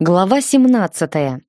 Глава 17.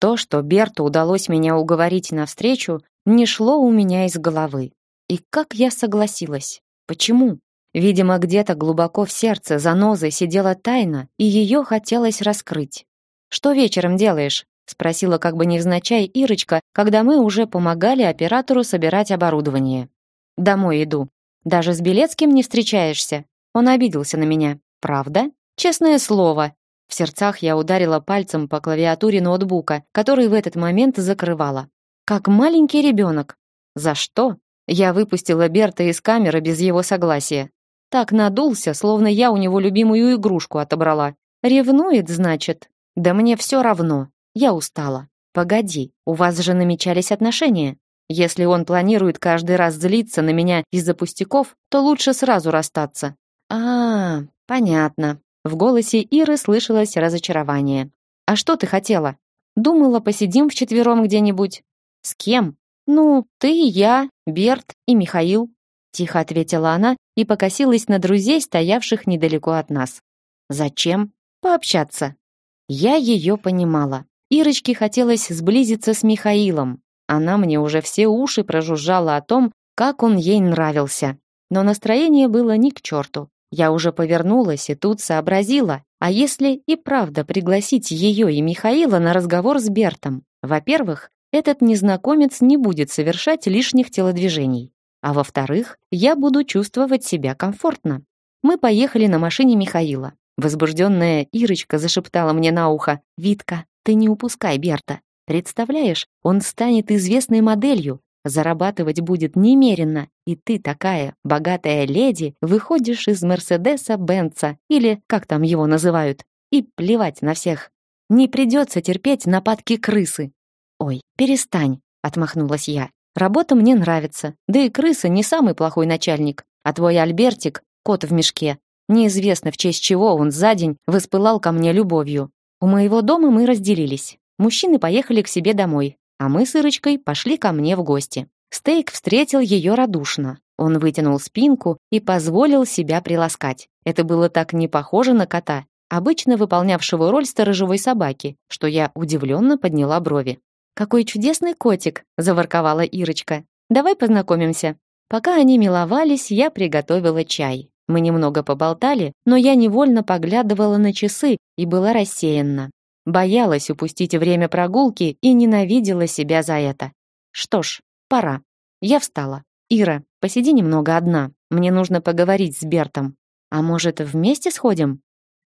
То, что Берту удалось меня уговорить на встречу, не шло у меня из головы. И как я согласилась? Почему? Видимо, где-то глубоко в сердце занозой сидела тайна, и ее хотелось раскрыть. «Что вечером делаешь?» — спросила как бы невзначай Ирочка, когда мы уже помогали оператору собирать оборудование. «Домой иду. Даже с Белецким не встречаешься?» Он обиделся на меня. «Правда? Честное слово, в сердцах я ударила пальцем по клавиатуре ноутбука, который в этот момент закрывала. Как маленький ребенок. За что? Я выпустила Берта из камеры без его согласия. Так надулся, словно я у него любимую игрушку отобрала. Ревнует, значит? Да мне все равно. Я устала. Погоди, у вас же намечались отношения. Если он планирует каждый раз злиться на меня из-за пустяков, то лучше сразу расстаться. А, понятно. В голосе Иры слышалось разочарование. «А что ты хотела? Думала, посидим вчетвером где-нибудь». «С кем?» «Ну, ты, я, Берт и Михаил», тихо ответила она и покосилась на друзей, стоявших недалеко от нас. «Зачем?» «Пообщаться». Я ее понимала. Ирочке хотелось сблизиться с Михаилом. Она мне уже все уши прожужжала о том, как он ей нравился. Но настроение было ни к черту. Я уже повернулась и тут сообразила, а если и правда пригласить ее и Михаила на разговор с Бертом? Во-первых, этот незнакомец не будет совершать лишних телодвижений. А во-вторых, я буду чувствовать себя комфортно. Мы поехали на машине Михаила. Возбужденная Ирочка зашептала мне на ухо, «Витка, ты не упускай Берта. Представляешь, он станет известной моделью, Зарабатывать будет немерено, и ты такая богатая леди выходишь из Мерседеса Бенца или как там его называют, и плевать на всех. Не придется терпеть нападки крысы. Ой, перестань, отмахнулась я. Работа мне нравится, да и крыса не самый плохой начальник, а твой Альбертик кот в мешке. Неизвестно в честь чего он за день воспылал ко мне любовью. У моего дома мы разделились. Мужчины поехали к себе домой, а мы с Ирочкой пошли ко мне в гости. Стейк встретил ее радушно. Он вытянул спинку и позволил себя приласкать. Это было так не похоже на кота, обычно выполнявшего роль сторожевой собаки, что я удивленно подняла брови. «Какой чудесный котик!» – заворковала Ирочка. «Давай познакомимся». Пока они миловались, я приготовила чай. Мы немного поболтали, но я невольно поглядывала на часы и была рассеянна. Боялась упустить время прогулки и ненавидела себя за это. Что ж, пора. Я встала. Ира, посиди немного одна. Мне нужно поговорить с Бертом. А может, вместе сходим?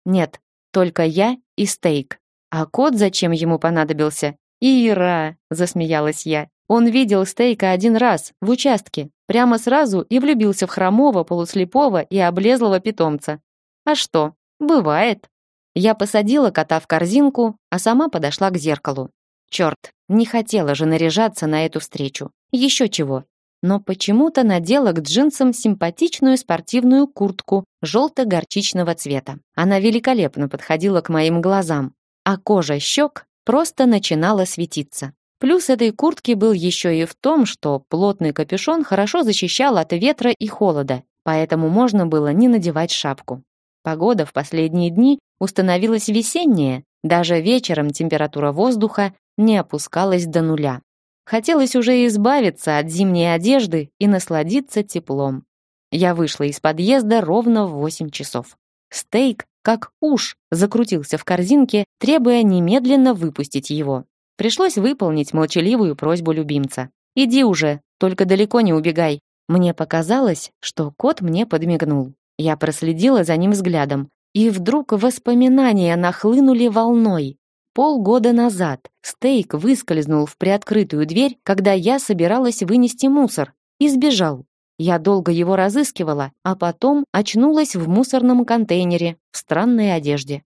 Нет, только я и стейк. А кот зачем ему понадобился? Ира, засмеялась я. Он видел стейка один раз в участке, прямо сразу и влюбился в хромого, полуслепого и облезлого питомца. А что? Бывает. Я посадила кота в корзинку, а сама подошла к зеркалу. Черт, не хотела же наряжаться на эту встречу. Еще чего. Но почему-то надела к джинсам симпатичную спортивную куртку желто-горчичного цвета. Она великолепно подходила к моим глазам, а кожа щек просто начинала светиться. Плюс этой куртки был еще и в том, что плотный капюшон хорошо защищал от ветра и холода, поэтому можно было не надевать шапку. Погода в последние дни установилась весенняя, даже вечером температура воздуха не опускалась до нуля. Хотелось уже избавиться от зимней одежды и насладиться теплом. Я вышла из подъезда ровно в 8 часов. Стейк, как уж, закрутился в корзинке, требуя немедленно выпустить его. Пришлось выполнить молчаливую просьбу любимца. «Иди уже, только далеко не убегай». Мне показалось, что кот мне подмигнул. Я проследила за ним взглядом, и вдруг воспоминания нахлынули волной. Полгода назад Стейк выскользнул в приоткрытую дверь, когда я собиралась вынести мусор, и сбежал. Я долго его разыскивала, а потом очнулась в мусорном контейнере в странной одежде.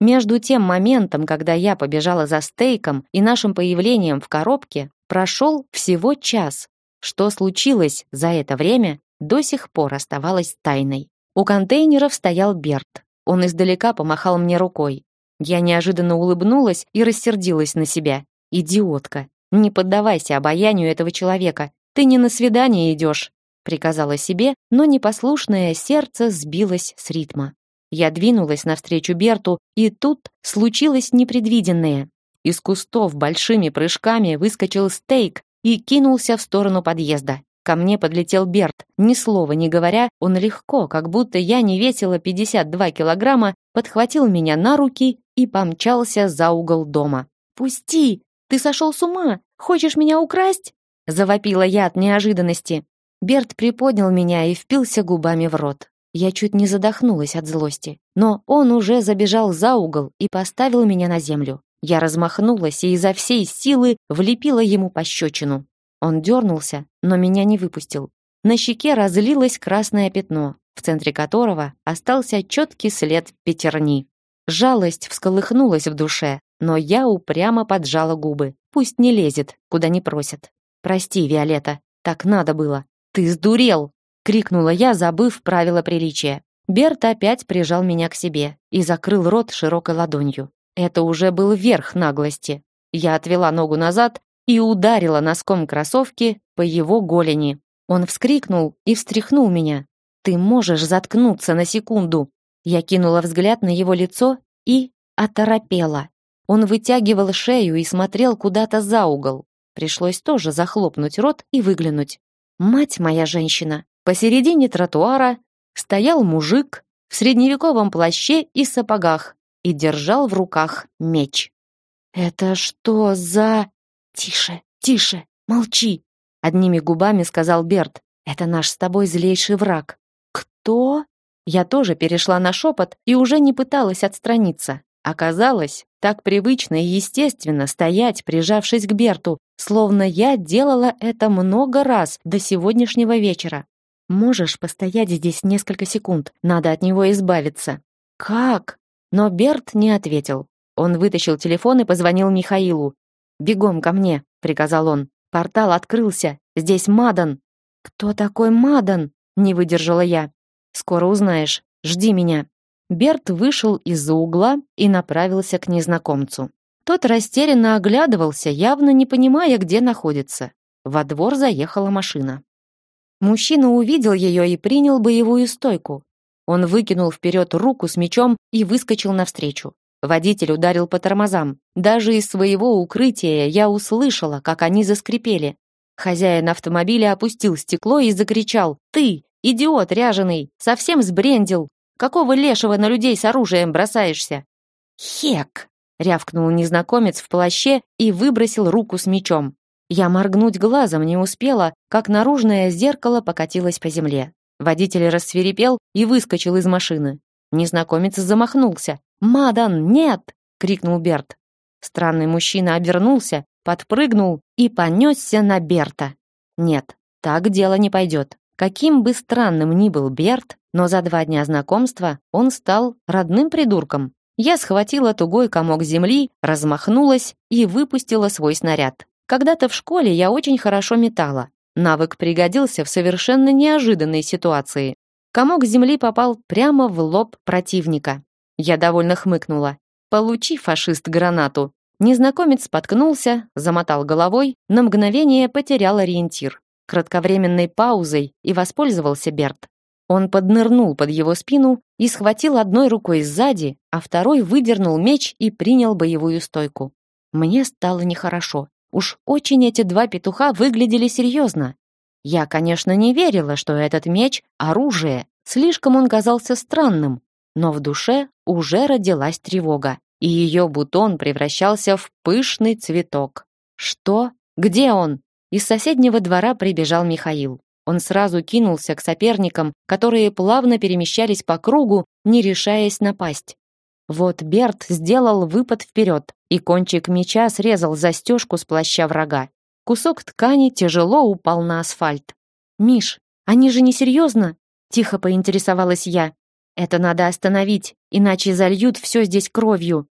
Между тем моментом, когда я побежала за стейком и нашим появлением в коробке, прошел всего час. Что случилось за это время, до сих пор оставалось тайной. У контейнеров стоял Берт. Он издалека помахал мне рукой. Я неожиданно улыбнулась и рассердилась на себя. Идиотка. Не поддавайся обаянию этого человека. Ты не на свидание идешь, приказала себе, но непослушное сердце сбилось с ритма. Я двинулась навстречу Берту, и тут случилось непредвиденное. Из кустов большими прыжками выскочил стейк и кинулся в сторону подъезда. Ко мне подлетел Берт. Ни слова не говоря, он легко, как будто я не весила 52 килограмма, подхватил меня на руки и помчался за угол дома. «Пусти! Ты сошел с ума! Хочешь меня украсть?» Завопила я от неожиданности. Берт приподнял меня и впился губами в рот. Я чуть не задохнулась от злости, но он уже забежал за угол и поставил меня на землю. Я размахнулась и изо всей силы влепила ему пощечину. Он дернулся, но меня не выпустил. На щеке разлилось красное пятно, в центре которого остался четкий след пятерни. Жалость всколыхнулась в душе, но я упрямо поджала губы. Пусть не лезет, куда не просят. Прости, Виолетта, так надо было. Ты сдурел, крикнула я, забыв правила приличия. Берт опять прижал меня к себе и закрыл рот широкой ладонью. Это уже был верх наглости. Я отвела ногу назад и ударила носком кроссовки по его голени. Он вскрикнул и встряхнул меня. «Ты можешь заткнуться на секунду!» Я кинула взгляд на его лицо и оторопела. Он вытягивал шею и смотрел куда-то за угол. Пришлось тоже захлопнуть рот и выглянуть. Мать моя женщина! Посередине тротуара стоял мужик в средневековом плаще и сапогах и держал в руках меч. «Это что за...» «Тише, тише, молчи!» Одними губами сказал Берт. «Это наш с тобой злейший враг». «Кто?» Я тоже перешла на шепот и уже не пыталась отстраниться. Оказалось, так привычно и естественно стоять, прижавшись к Берту, словно я делала это много раз до сегодняшнего вечера. Можешь постоять здесь несколько секунд, надо от него избавиться. Как? Но Берт не ответил. Он вытащил телефон и позвонил Михаилу. «Бегом ко мне», — приказал он. «Портал открылся. Здесь Мадан». «Кто такой Мадан?» — не выдержала я. «Скоро узнаешь. Жди меня». Берт вышел из-за угла и направился к незнакомцу. Тот растерянно оглядывался, явно не понимая, где находится. Во двор заехала машина. Мужчина увидел ее и принял боевую стойку. Он выкинул вперед руку с мечом и выскочил навстречу. Водитель ударил по тормозам. Даже из своего укрытия я услышала, как они заскрипели. Хозяин автомобиля опустил стекло и закричал «Ты, идиот ряженый, совсем сбрендил! Какого лешего на людей с оружием бросаешься?» «Хек!» — рявкнул незнакомец в плаще и выбросил руку с мечом. Я моргнуть глазом не успела, как наружное зеркало покатилось по земле. Водитель рассверепел и выскочил из машины. Незнакомец замахнулся. «Мадан, нет!» — крикнул Берт. Странный мужчина обернулся, подпрыгнул и понесся на Берта. Нет, так дело не пойдет. Каким бы странным ни был Берт, но за два дня знакомства он стал родным придурком. Я схватила тугой комок земли, размахнулась и выпустила свой снаряд. Когда-то в школе я очень хорошо метала. Навык пригодился в совершенно неожиданной ситуации. Комок земли попал прямо в лоб противника. Я довольно хмыкнула. «Получи, фашист, гранату!» Незнакомец споткнулся, замотал головой, на мгновение потерял ориентир. Кратковременной паузой и воспользовался Берт. Он поднырнул под его спину и схватил одной рукой сзади, а второй выдернул меч и принял боевую стойку. Мне стало нехорошо. Уж очень эти два петуха выглядели серьезно. Я, конечно, не верила, что этот меч — оружие. Слишком он казался странным, но в душе уже родилась тревога, и ее бутон превращался в пышный цветок. Что? Где он? Из соседнего двора прибежал Михаил. Он сразу кинулся к соперникам, которые плавно перемещались по кругу, не решаясь напасть. Вот Берт сделал выпад вперед, и кончик меча срезал застежку с плаща врага. Кусок ткани тяжело упал на асфальт. «Миш, они же не серьезно?» — тихо поинтересовалась я. Это надо остановить, иначе зальют все здесь кровью.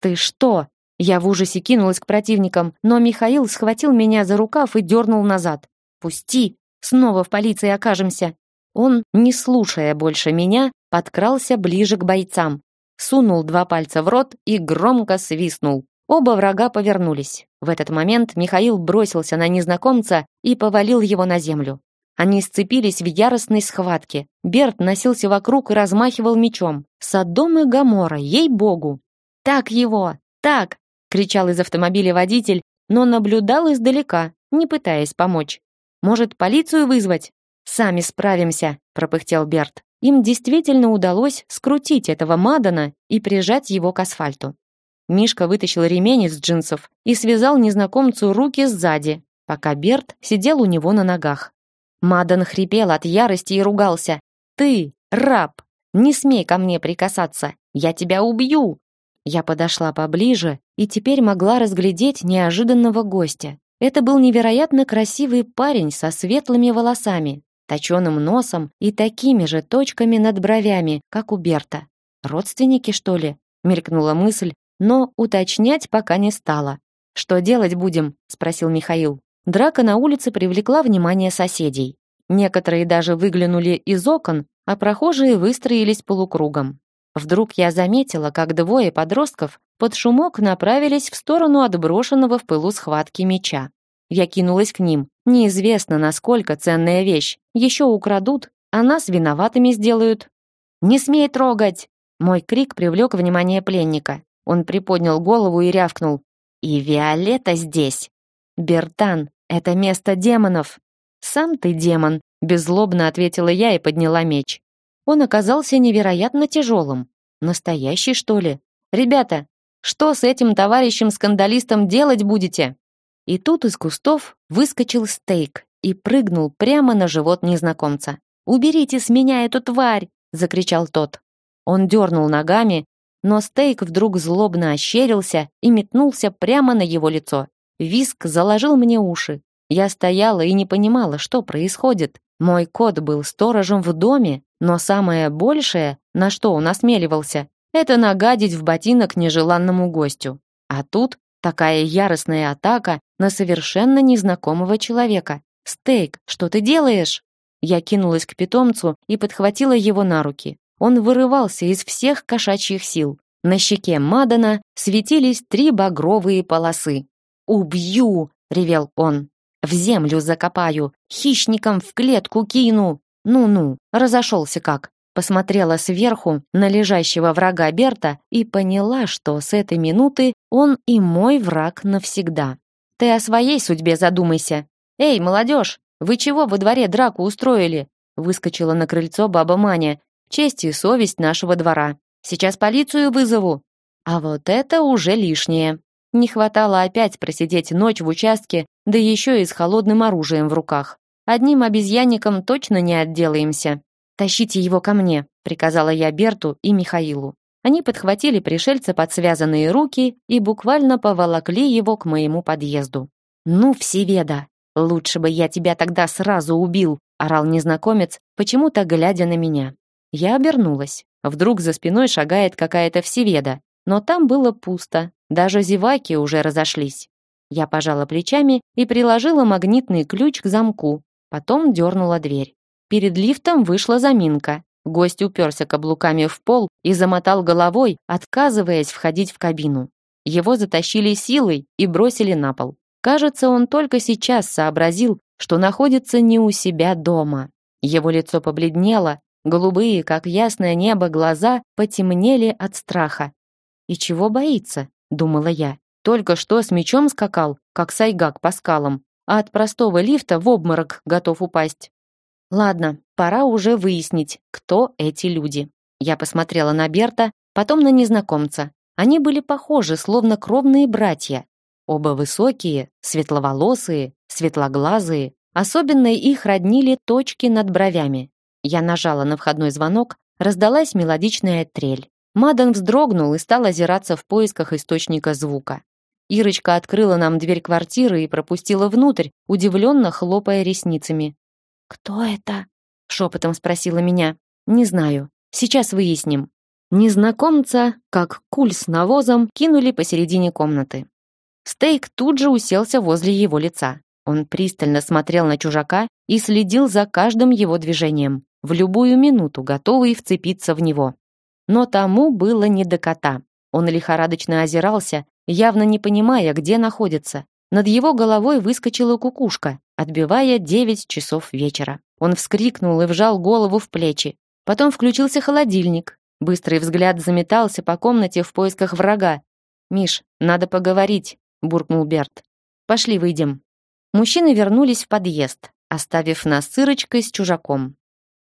Ты что? Я в ужасе кинулась к противникам, но Михаил схватил меня за рукав и дернул назад. Пусти, снова в полиции окажемся. Он, не слушая больше меня, подкрался ближе к бойцам, сунул два пальца в рот и громко свистнул. Оба врага повернулись. В этот момент Михаил бросился на незнакомца и повалил его на землю. Они сцепились в яростной схватке. Берт носился вокруг и размахивал мечом. Содом и Гоморра, ей-богу! «Так его! Так!» — кричал из автомобиля водитель, но наблюдал издалека, не пытаясь помочь. «Может, полицию вызвать?» «Сами справимся», — пропыхтел Берт. Им действительно удалось скрутить этого Мадана и прижать его к асфальту. Мишка вытащил ремень из джинсов и связал незнакомцу руки сзади, пока Берт сидел у него на ногах. Мадан хрипел от ярости и ругался. «Ты, раб, не смей ко мне прикасаться, я тебя убью!» Я подошла поближе и теперь могла разглядеть неожиданного гостя. Это был невероятно красивый парень со светлыми волосами, точеным носом и такими же точками над бровями, как у Берта. Родственники, что ли? Мелькнула мысль, но уточнять пока не стала. Что делать будем? спросил Михаил. Драка на улице привлекла внимание соседей. Некоторые даже выглянули из окон, а прохожие выстроились полукругом. Вдруг я заметила, как двое подростков под шумок направились в сторону отброшенного в пылу схватки меча. Я кинулась к ним. Неизвестно, насколько ценная вещь. Еще украдут, а нас виноватыми сделают. «Не смей трогать!» Мой крик привлек внимание пленника. Он приподнял голову и рявкнул. «И Виолетта здесь!» «Бертан, это место демонов!» «Сам ты демон!» Беззлобно ответила я и подняла меч. Он оказался невероятно тяжелым. Настоящий, что ли? «Ребята, что с этим товарищем-скандалистом делать будете?» И тут из кустов выскочил стейк и прыгнул прямо на живот незнакомца. «Уберите с меня эту тварь!» — закричал тот. Он дернул ногами, но стейк вдруг злобно ощерился и метнулся прямо на его лицо. Виск заложил мне уши. Я стояла и не понимала, что происходит. Мой кот был сторожем в доме, но самое большее, на что он осмеливался, это нагадить в ботинок нежеланному гостю. А тут Такая яростная атака на совершенно незнакомого человека. «Стейк, что ты делаешь?» Я кинулась к питомцу и подхватила его на руки. Он вырывался из всех кошачьих сил. На щеке Мадана светились три багровые полосы. «Убью!» — ревел он. «В землю закопаю, хищникам в клетку кину!» «Ну-ну, разошелся как!» посмотрела сверху на лежащего врага Берта и поняла, что с этой минуты он и мой враг навсегда. Ты о своей судьбе задумайся. Эй, молодежь, вы чего во дворе драку устроили? Выскочила на крыльцо баба Маня. Честь и совесть нашего двора. Сейчас полицию вызову. А вот это уже лишнее. Не хватало опять просидеть ночь в участке, да еще и с холодным оружием в руках. Одним обезьянником точно не отделаемся. «Тащите его ко мне», — приказала я Берту и Михаилу. Они подхватили пришельца под связанные руки и буквально поволокли его к моему подъезду. «Ну, Всеведа, лучше бы я тебя тогда сразу убил», орал незнакомец, почему-то глядя на меня. Я обернулась. Вдруг за спиной шагает какая-то Всеведа, но там было пусто, даже зеваки уже разошлись. Я пожала плечами и приложила магнитный ключ к замку, потом дернула дверь. Перед лифтом вышла заминка. Гость уперся каблуками в пол и замотал головой, отказываясь входить в кабину. Его затащили силой и бросили на пол. Кажется, он только сейчас сообразил, что находится не у себя дома. Его лицо побледнело, голубые, как ясное небо, глаза потемнели от страха. «И чего боится?» — думала я. Только что с мечом скакал, как сайгак по скалам, а от простого лифта в обморок готов упасть. Ладно, пора уже выяснить, кто эти люди. Я посмотрела на Берта, потом на незнакомца. Они были похожи, словно кровные братья. Оба высокие, светловолосые, светлоглазые. Особенно их роднили точки над бровями. Я нажала на входной звонок, раздалась мелодичная трель. Мадан вздрогнул и стал озираться в поисках источника звука. Ирочка открыла нам дверь квартиры и пропустила внутрь, удивленно хлопая ресницами. «Кто это?» — шепотом спросила меня. «Не знаю. Сейчас выясним». Незнакомца, как куль с навозом, кинули посередине комнаты. Стейк тут же уселся возле его лица. Он пристально смотрел на чужака и следил за каждым его движением, в любую минуту готовый вцепиться в него. Но тому было не до кота. Он лихорадочно озирался, явно не понимая, где находится. Над его головой выскочила кукушка, отбивая девять часов вечера. Он вскрикнул и вжал голову в плечи. Потом включился холодильник. Быстрый взгляд заметался по комнате в поисках врага. «Миш, надо поговорить», — буркнул Берт. «Пошли выйдем». Мужчины вернулись в подъезд, оставив нас с Ирочкой с чужаком.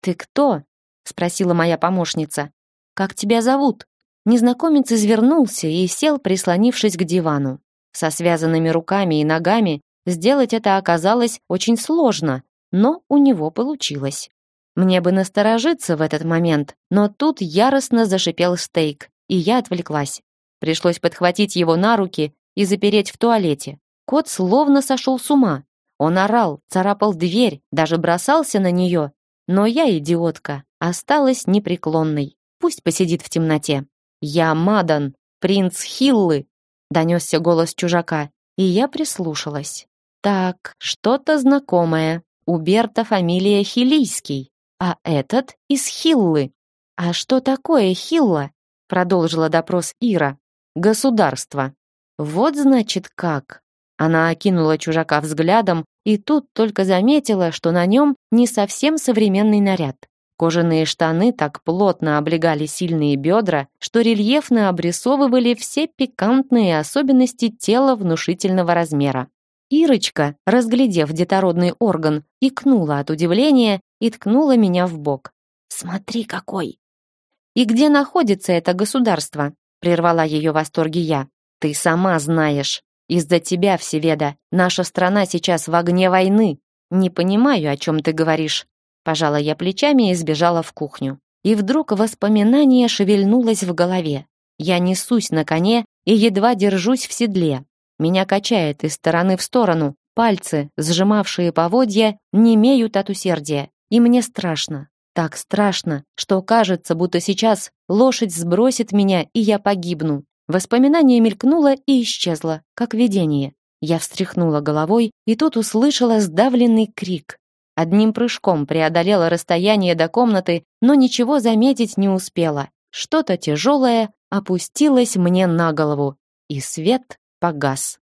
«Ты кто?» — спросила моя помощница. «Как тебя зовут?» Незнакомец извернулся и сел, прислонившись к дивану. Со связанными руками и ногами сделать это оказалось очень сложно, но у него получилось. Мне бы насторожиться в этот момент, но тут яростно зашипел стейк, и я отвлеклась. Пришлось подхватить его на руки и запереть в туалете. Кот словно сошел с ума. Он орал, царапал дверь, даже бросался на нее. Но я, идиотка, осталась непреклонной. Пусть посидит в темноте. «Я Мадан, принц Хиллы!» — донесся голос чужака, и я прислушалась. «Так, что-то знакомое. У Берта фамилия Хилийский, а этот из Хиллы. А что такое Хилла?» — продолжила допрос Ира. «Государство». «Вот значит как». Она окинула чужака взглядом и тут только заметила, что на нем не совсем современный наряд. Кожаные штаны так плотно облегали сильные бедра, что рельефно обрисовывали все пикантные особенности тела внушительного размера. Ирочка, разглядев детородный орган, икнула от удивления и ткнула меня в бок. «Смотри, какой!» «И где находится это государство?» прервала ее восторги я. «Ты сама знаешь. Из-за тебя, Всеведа, наша страна сейчас в огне войны. Не понимаю, о чем ты говоришь. Пожала я плечами и сбежала в кухню. И вдруг воспоминание шевельнулось в голове. Я несусь на коне и едва держусь в седле. Меня качает из стороны в сторону. Пальцы, сжимавшие поводья, не имеют от усердия. И мне страшно. Так страшно, что кажется, будто сейчас лошадь сбросит меня, и я погибну. Воспоминание мелькнуло и исчезло, как видение. Я встряхнула головой и тут услышала сдавленный крик. Одним прыжком преодолела расстояние до комнаты, но ничего заметить не успела. Что-то тяжелое опустилось мне на голову, и свет погас.